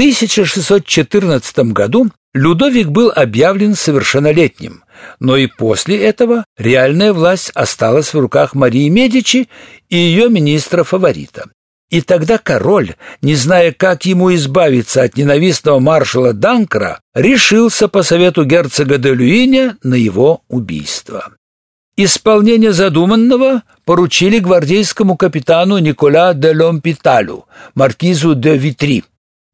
1614 году Людовик был объявлен совершеннолетним, но и после этого реальная власть осталась в руках Марии Медичи и ее министра-фаворита. И тогда король, не зная, как ему избавиться от ненавистного маршала Данкра, решился по совету герцога де Люиня на его убийство. Исполнение задуманного поручили гвардейскому капитану Никола де Ломпиталю, маркизу де Витри.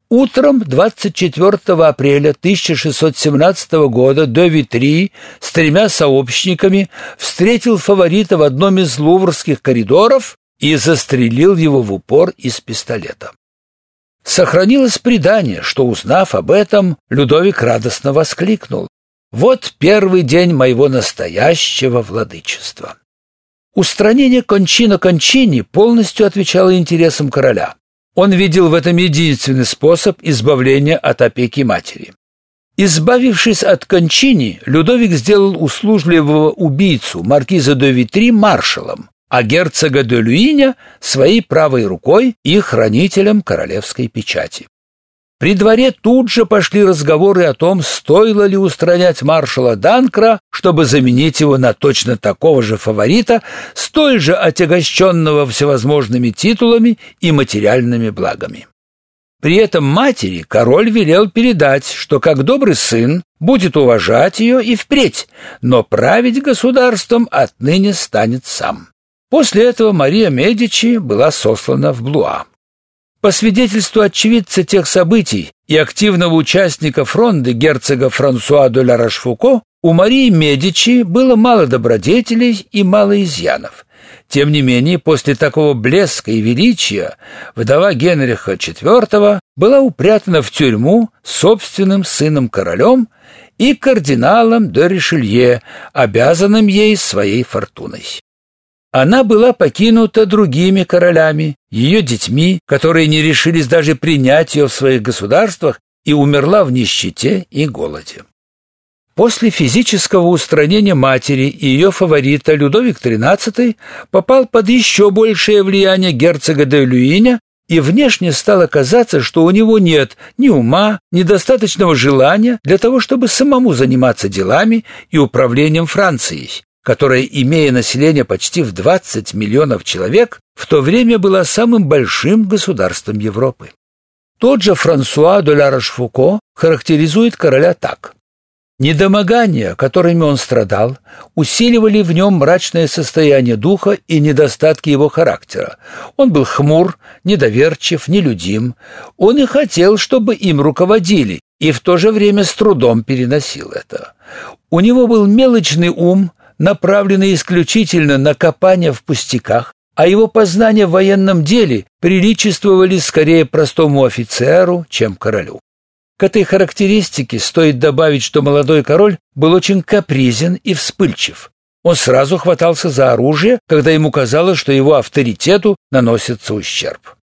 Утром 24 апреля 1617 года де Витри с тремя сообщниками встретил фаворита в одном из луврских коридоров и застрелил его в упор из пистолета. Сохранилось предание, что, узнав об этом, Людовик радостно воскликнул. Вот первый день моего настоящего владычества. Устранение Кончино Кончини полностью отвечало интересам короля. Он видел в этом единственный способ избавления от опеки матери. Избавившись от Кончини, Людовик сделал услужливого убийцу маркиза де Витри маршалом, а герцога де Люиня своей правой рукой и хранителем королевской печати. При дворе тут же пошли разговоры о том, стоило ли устранять маршала Данкра, чтобы заменить его на точно такого же фаворита, столь же отягощенного всевозможными титулами и материальными благами. При этом матери король велел передать, что как добрый сын будет уважать ее и впредь, но править государством отныне станет сам. После этого Мария Медичи была сослана в Блуа. По свидетельству очевидца тех событий и активного участника фронта герцога Франсуа де ла у Марии Медичи было мало добродетелей и мало изъянов. Тем не менее, после такого блеска и величия вдова Генриха IV была упрятана в тюрьму собственным сыном-королем и кардиналом де Ришелье, обязанным ей своей фортуной. Она была покинута другими королями, ее детьми, которые не решились даже принять ее в своих государствах, и умерла в нищете и голоде. После физического устранения матери и ее фаворита Людовик XIII попал под еще большее влияние герцога де Люиня, и внешне стало казаться, что у него нет ни ума, ни достаточного желания для того, чтобы самому заниматься делами и управлением Францией, которая, имея население почти в 20 миллионов человек, в то время была самым большим государством Европы. Тот же Франсуа де ла Рошфуко характеризует короля так: Недомогания, которыми он страдал, усиливали в нем мрачное состояние духа и недостатки его характера. Он был хмур, недоверчив, нелюдим. Он и хотел, чтобы им руководили, и в то же время с трудом переносил это. У него был мелочный ум, направленный исключительно на копание в пустяках, а его познания в военном деле приличествовали скорее простому офицеру, чем королю. К этой характеристике стоит добавить, что молодой король был очень капризен и вспыльчив. Он сразу хватался за оружие, когда ему казалось, что его авторитету наносится ущерб.